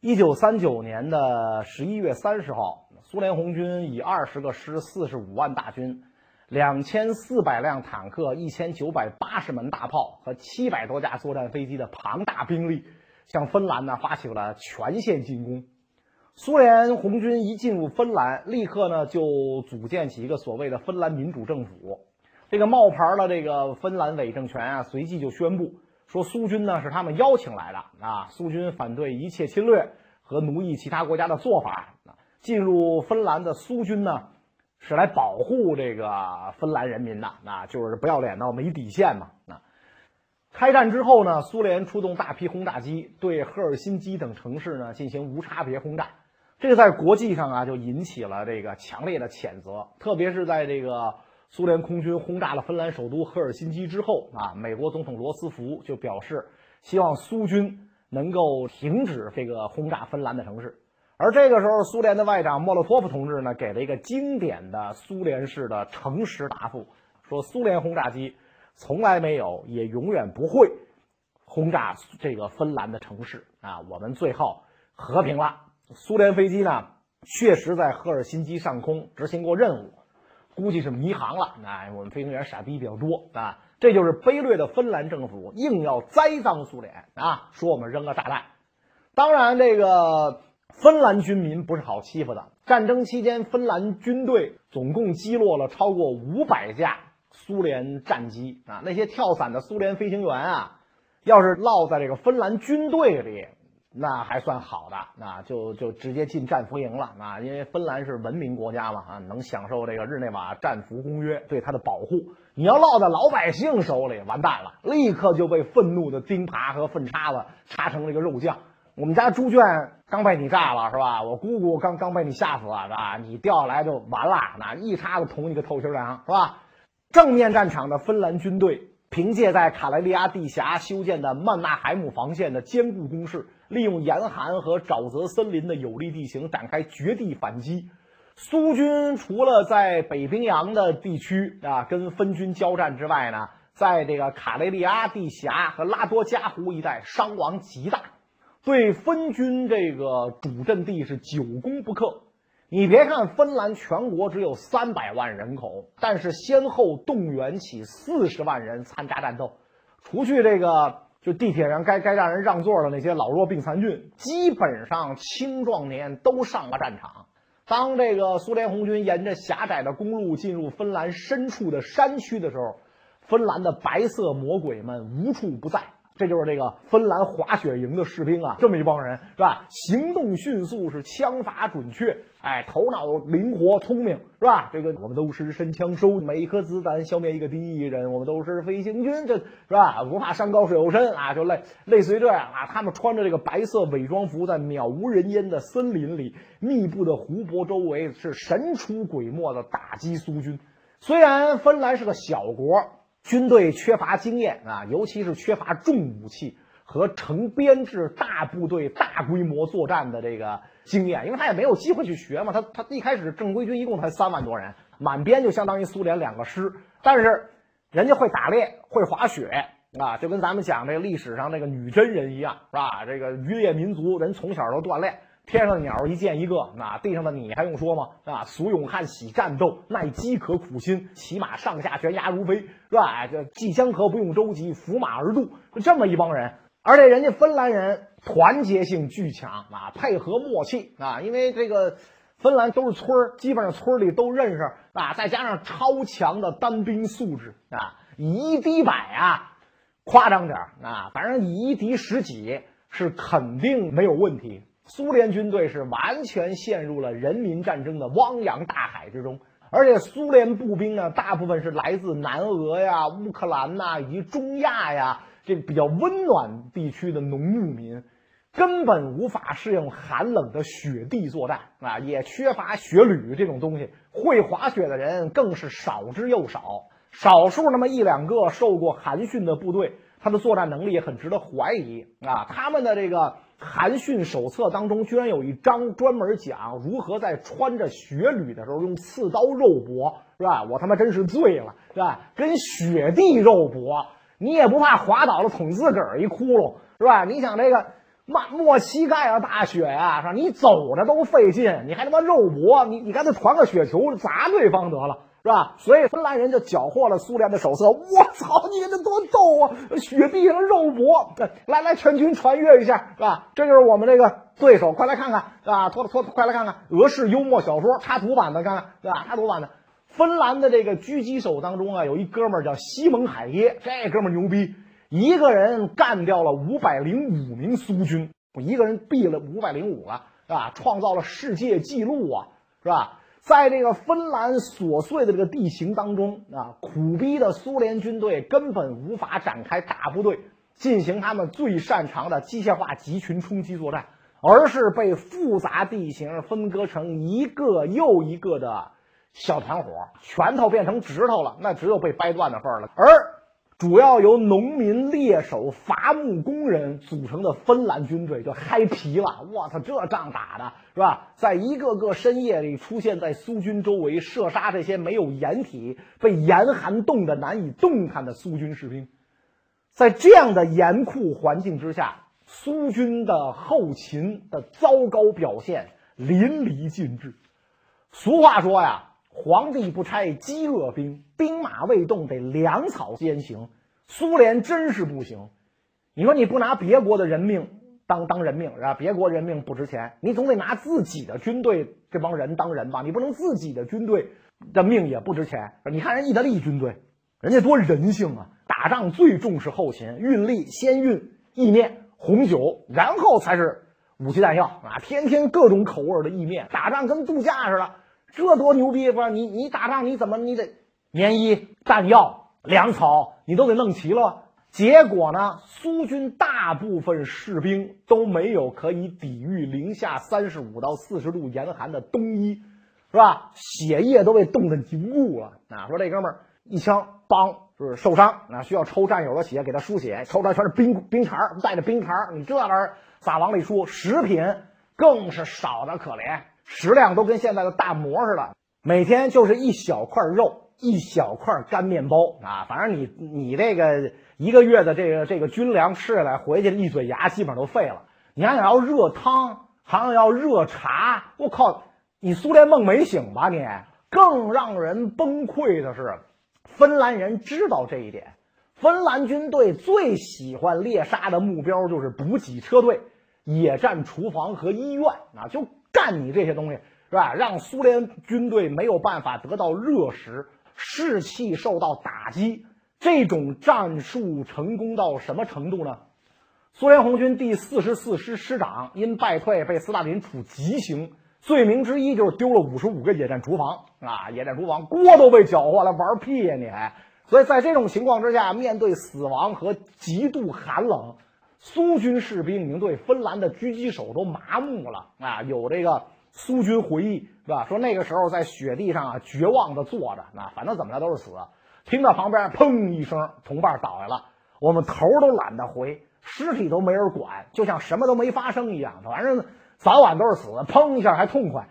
一九三九年的十一月三十号，苏联红军以二十个师、四十五万大军、两千四百辆坦克、一千九百八十门大炮和七百多架作战飞机的庞大兵力，向芬兰呢发起了全线进攻。苏联红军一进入芬兰，立刻呢就组建起一个所谓的芬兰民主政府。这个冒牌的这个芬兰伪政权啊，随即就宣布说，苏军呢是他们邀请来的啊，苏军反对一切侵略和奴役其他国家的做法。进入芬兰的苏军呢，是来保护这个芬兰人民的，那就是不要脸到没底线嘛。啊，开战之后呢，苏联出动大批轰炸机对赫尔辛基等城市呢进行无差别轰炸。这个在国际上啊，就引起了这个强烈的谴责。特别是在这个苏联空军轰炸了芬兰首都赫尔辛基之后啊，美国总统罗斯福就表示，希望苏军能够停止这个轰炸芬兰的城市。而这个时候，苏联的外长莫洛托夫同志呢，给了一个经典的苏联式的诚实答复，说苏联轰炸机从来没有，也永远不会轰炸这个芬兰的城市啊，我们最后和平了。苏联飞机呢，确实在赫尔辛基上空执行过任务，估计是迷航了。那我们飞行员傻逼比较多啊，这就是卑劣的芬兰政府硬要栽赃苏联啊，说我们扔了炸弹。当然，这个芬兰军民不是好欺负的。战争期间，芬兰军队总共击落了超过五百架苏联战机啊，那些跳伞的苏联飞行员啊，要是落在这个芬兰军队里。那还算好的，那就就直接进战俘营了啊！因为芬兰是文明国家嘛，啊，能享受这个日内瓦战俘公约对他的保护。你要落在老百姓手里，完蛋了，立刻就被愤怒的钉耙和粪叉子插成这个肉酱。我们家猪圈刚被你炸了是吧？我姑姑刚刚被你吓死了是吧？你掉下来就完了，那一叉子捅你个透心凉是吧？正面战场的芬兰军队凭借在卡莱利亚地峡修建的曼纳海姆防线的坚固工事。利用严寒和沼泽森林的有利地形展开绝地反击。苏军除了在北冰洋的地区啊跟分军交战之外呢，在这个卡雷利阿地峡和拉多加湖一带伤亡极大，对分军这个主阵地是久攻不克。你别看芬兰全国只有三百万人口，但是先后动员起四十万人参加战斗，除去这个。就地铁上该该让人让座的那些老弱病残军，基本上青壮年都上了战场。当这个苏联红军沿着狭窄的公路进入芬兰深处的山区的时候，芬兰的白色魔鬼们无处不在。这就是这个芬兰滑雪营的士兵啊，这么一帮人是吧？行动迅速，是枪法准确，哎，头脑灵活聪明是吧？这个我们都是神枪手，每一颗子弹消灭一个敌人。我们都是飞行军，这是吧？不怕山高水又深啊，就类类似于这样啊。他们穿着这个白色伪装服，在渺无人烟的森林里、密布的湖泊周围，是神出鬼没的打击苏军。虽然芬兰是个小国。军队缺乏经验啊，尤其是缺乏重武器和成编制大部队、大规模作战的这个经验，因为他也没有机会去学嘛。他他一开始正规军一共才三万多人，满编就相当于苏联两个师。但是人家会打猎，会滑雪啊，就跟咱们讲这个历史上那个女真人一样，是吧？这个渔猎民族人从小都锻炼。天上的鸟一见一个，那地上的你还用说吗？啊，俗勇悍喜战斗，耐饥渴苦心，骑马上下悬崖如飞，是吧？这济江河不用舟楫，扶马而渡，就这么一帮人。而且人家芬兰人团结性巨强啊，配合默契啊，因为这个芬兰都是村儿，基本上村里都认识啊，再加上超强的单兵素质啊，以一敌百啊，夸张点啊，反正以一敌十几是肯定没有问题。苏联军队是完全陷入了人民战争的汪洋大海之中，而且苏联步兵呢，大部分是来自南俄呀、乌克兰呐以及中亚呀这比较温暖地区的农牧民，根本无法适应寒冷的雪地作战啊，也缺乏雪履这种东西，会滑雪的人更是少之又少，少数那么一两个受过寒训的部队，他的作战能力也很值得怀疑啊，他们的这个。寒训手册当中居然有一章专门讲如何在穿着雪履的时候用刺刀肉搏，是吧？我他妈真是醉了，是吧？跟雪地肉搏，你也不怕滑倒了捅自个儿一窟窿，是吧？你想这个满没膝盖啊，大雪呀，是吧？你走着都费劲，你还他妈肉搏，你你干脆传个雪球砸对方得了，是吧？所以芬兰人就缴获了苏联的手册。我操，你这多逗啊！雪地上肉搏，来来，全军传阅一下，是吧？这就是我们这个对手，快来看看，啊，拖拖，快来看看俄式幽默小说插图版的，看看，对吧？插图版的。芬兰的这个狙击手当中啊，有一哥们儿叫西蒙海耶，这哥们儿牛逼。一个人干掉了五百零五名苏军，一个人毙了五百零五个，是吧？创造了世界纪录啊，是吧？在这个芬兰琐碎的这个地形当中啊，苦逼的苏联军队根本无法展开大部队进行他们最擅长的机械化集群冲击作战，而是被复杂地形分割成一个又一个的小团伙，拳头变成指头了，那只有被掰断的份儿了。而主要由农民、猎手、伐木工人组成的芬兰军队就嗨皮了。我操，这仗打的是吧？在一个个深夜里出现在苏军周围，射杀这些没有掩体、被严寒冻得难以动弹的苏军士兵。在这样的严酷环境之下，苏军的后勤的糟糕表现淋漓尽致。俗话说呀。皇帝不拆饥饿兵，兵马未动得粮草先行。苏联真是不行。你说你不拿别国的人命当当人命是吧？别国人命不值钱，你总得拿自己的军队这帮人当人吧？你不能自己的军队的命也不值钱。你看人意大利军队，人家多人性啊！打仗最重视后勤，运力先运意面、红酒，然后才是武器弹药啊！天天各种口味的意面，打仗跟度假似的。这多牛逼！不你，你打仗你怎么你得棉衣、弹药、粮草，你都得弄齐了。结果呢，苏军大部分士兵都没有可以抵御零下三十五到四十度严寒的冬衣，是吧？血液都被冻得凝固了。啊，说这哥们儿一枪梆，就是受伤啊，需要抽战友的血给他输血，抽出来全是冰冰碴带着冰碴你这玩意儿咋往里输？食品更是少的可怜。食量都跟现在的大馍似的，每天就是一小块肉，一小块干面包啊，反正你你这个一个月的这个这个军粮吃下来，回去一嘴牙基本上都废了。你还想要热汤，还想要热茶，我靠，你苏联梦没醒吧你？更让人崩溃的是，芬兰人知道这一点，芬兰军队最喜欢猎杀的目标就是补给车队、野战厨房和医院啊，就。干你这些东西是吧？让苏联军队没有办法得到热食，士气受到打击。这种战术成功到什么程度呢？苏联红军第四十四师师长因败退被斯大林处极刑，罪名之一就是丢了五十五个野战厨房啊！野战厨房锅都被搅和了，玩屁呀你还！所以在这种情况之下，面对死亡和极度寒冷。苏军士兵已经对芬兰的狙击手都麻木了啊！有这个苏军回忆是吧？说那个时候在雪地上啊，绝望的坐着，那反正怎么着都是死。听到旁边砰一声，同伴倒下了，我们头都懒得回，尸体都没人管，就像什么都没发生一样。反正早晚都是死，砰一下还痛快。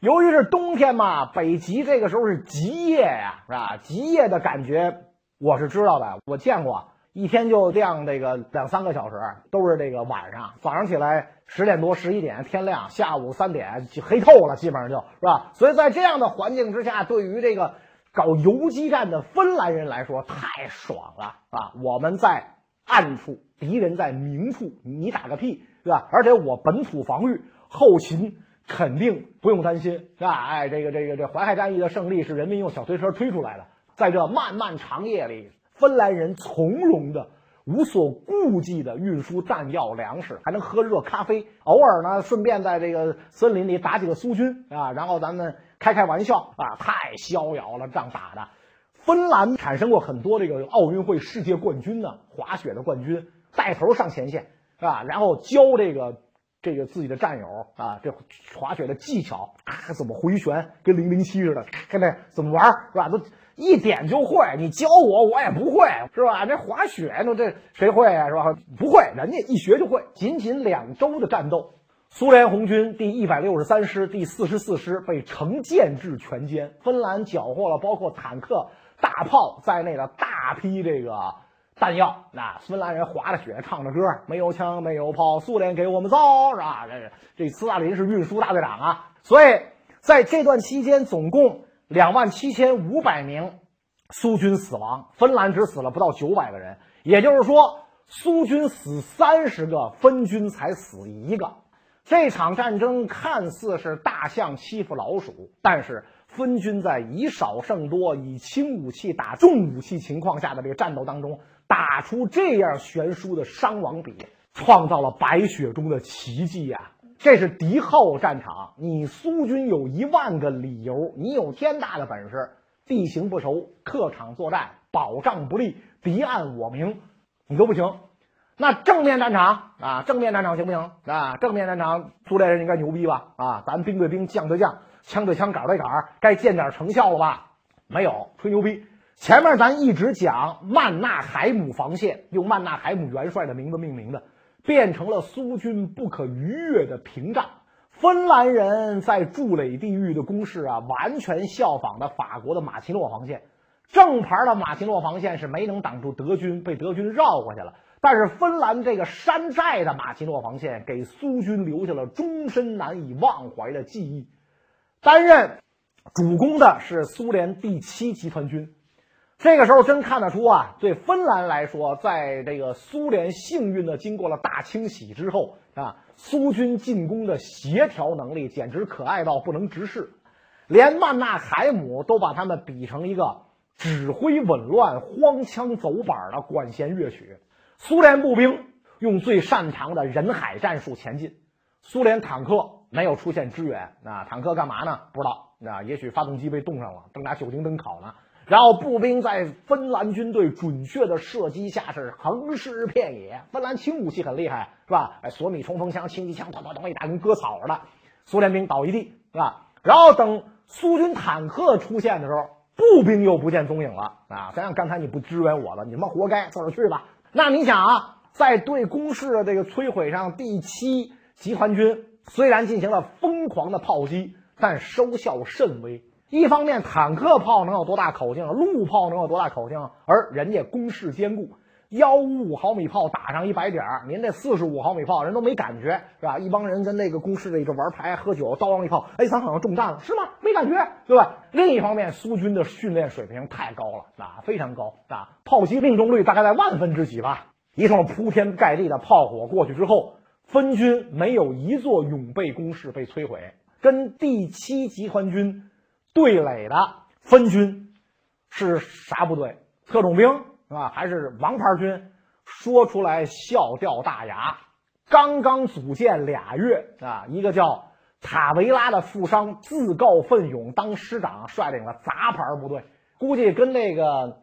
由于是冬天嘛，北极这个时候是极夜呀，是吧？极夜的感觉我是知道的，我见过。一天就亮这个两三个小时，都是这个晚上。早上起来十点多、十一点天亮，下午三点就黑透了，基本上就是吧。所以在这样的环境之下，对于这个搞游击战的芬兰人来说，太爽了啊！我们在暗处，敌人在明处，你打个屁，是吧？而且我本土防御，后勤肯定不用担心，是吧？哎，这个这个这淮海战役的胜利是人民用小推车推出来的，在这漫漫长夜里。芬兰人从容的、无所顾忌的运输弹药、粮食，还能喝热咖啡。偶尔呢，顺便在这个森林里打几个苏军啊，然后咱们开开玩笑啊，太逍遥了，仗打的。芬兰产生过很多这个奥运会世界冠军呢，滑雪的冠军带头上前线是吧？然后教这个这个自己的战友啊，这滑雪的技巧啊，怎么回旋，跟零零七似的，看这怎么玩是吧？都。一点就会，你教我我也不会，是吧？这滑雪，那这谁会呀，是吧？不会，人家一学就会。仅仅两周的战斗，苏联红军第一百六十三师第四十四师被成建制全歼，芬兰缴获了包括坦克、大炮在内的大批这个弹药。那芬兰人滑着雪唱着歌，没有枪，没有炮，苏联给我们造，是吧？这这斯大林是运输大队长啊，所以在这段期间，总共两万七千五百名苏军死亡，芬兰只死了不到九百个人，也就是说，苏军死三十个，分军才死一个。这场战争看似是大象欺负老鼠，但是。分军在以少胜多、以轻武器打重武器情况下的这个战斗当中，打出这样悬殊的伤亡比，创造了白雪中的奇迹呀！这是敌后战场，你苏军有一万个理由，你有天大的本事，地形不熟，客场作战保障不利，敌暗我明，你都不行。那正面战场啊，正面战场行不行啊？正面战场，苏联人应该牛逼吧？啊，咱兵对兵，将对将。枪对枪，杆对杆，该见点成效了吧？没有，吹牛逼。前面咱一直讲曼纳海姆防线，用曼纳海姆元帅的名字命名的，变成了苏军不可逾越的屏障。芬兰人在筑垒地域的攻势啊，完全效仿的法国的马奇诺防线。正牌的马奇诺防线是没能挡住德军，被德军绕过去了。但是芬兰这个山寨的马奇诺防线，给苏军留下了终身难以忘怀的记忆。担任主攻的是苏联第七集团军，这个时候真看得出啊，对芬兰来说，在这个苏联幸运的经过了大清洗之后啊，苏军进攻的协调能力简直可爱到不能直视，连曼纳海姆都把他们比成一个指挥紊乱、荒腔走板的管弦乐曲。苏联步兵用最擅长的人海战术前进，苏联坦克。没有出现支援，那坦克干嘛呢？不知道，那也许发动机被冻上了，正拿酒精灯烤呢。然后步兵在芬兰军队准确的射击下是横尸遍野。芬兰轻武器很厉害，是吧？哎，索米冲锋枪、轻机枪，咚咚咚一打跟割草似的，苏联兵倒一地，是吧？然后等苏军坦克出现的时候，步兵又不见踪影了啊！想想刚才你不支援我了，你他妈活该，自个儿去吧。那你想啊，在对攻势的这个摧毁上，第七集团军。虽然进行了疯狂的炮击，但收效甚微。一方面，坦克炮能有多大口径？陆炮能有多大口径？而人家攻势坚固，幺五五毫米炮打上一百点儿，您这四十五毫米炮人都没感觉，是吧？一帮人跟那个攻势里头玩牌喝酒，刀一炮，哎，咱好像中弹了，是吗？没感觉，对吧？另一方面，苏军的训练水平太高了，啊，非常高，啊，炮击命中率大概在万分之几吧。一通铺天盖地的炮火过去之后。分军没有一座永备工事被摧毁，跟第七集团军对垒的分军是啥部队？特种兵啊，还是王牌军？说出来笑掉大牙。刚刚组建俩月啊，一个叫塔维拉的富商自告奋勇当师长，率领了杂牌部队，估计跟那个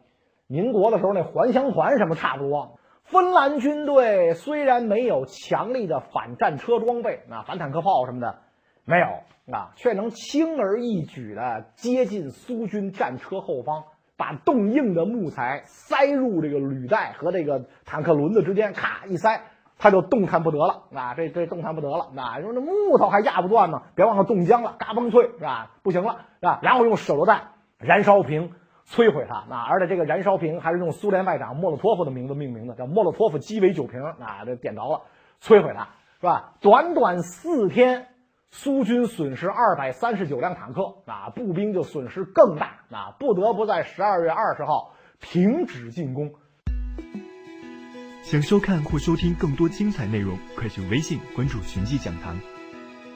民国的时候那还乡团什么差不多。芬兰军队虽然没有强力的反战车装备，啊，反坦克炮什么的没有，啊，却能轻而易举的接近苏军战车后方，把冻硬的木材塞入这个履带和这个坦克轮子之间，咔一塞，他就动弹不得了，啊，这这动弹不得了，啊，说那木头还压不断呢，别忘了冻僵了，嘎嘣脆，是吧？不行了，是吧？然后用手榴弹、燃烧瓶。摧毁它啊！而且这个燃烧瓶还是用苏联外长莫洛托夫的名字命名的，叫莫洛托夫鸡尾酒瓶啊！这点着了，摧毁它，是吧？短短四天，苏军损失二百三十九辆坦克啊，步兵就损失更大啊，不得不在十二月二十号停止进攻。想收看或收听更多精彩内容，快去微信关注“寻迹讲堂”。